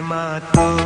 মাতো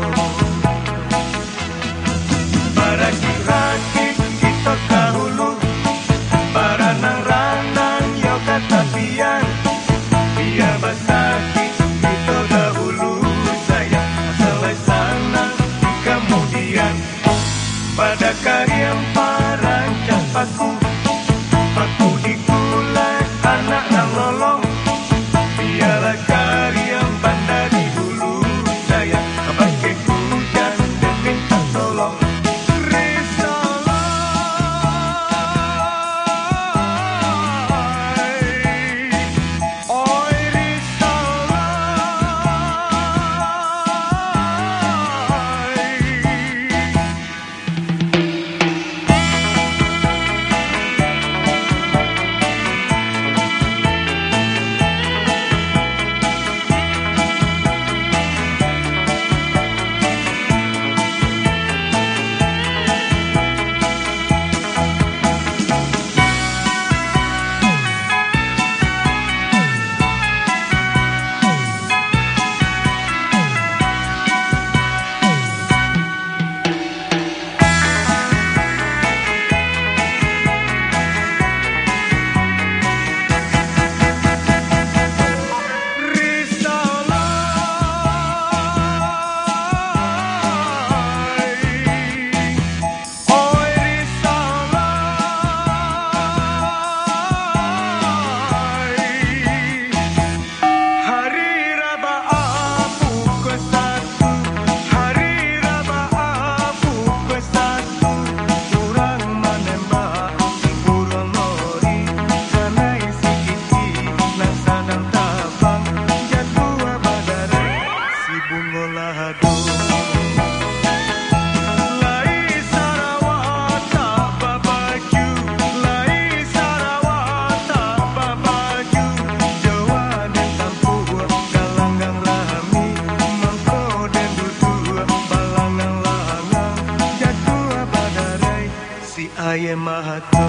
Si Aye Mahato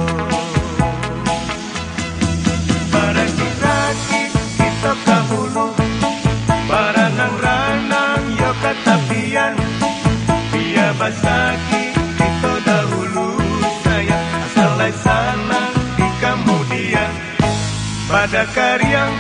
Para kita kita kahulu Baranang ranang yo katapian Dia basaki kita dahulu. Sayang asal lai sanang di kemudian. Pada karyang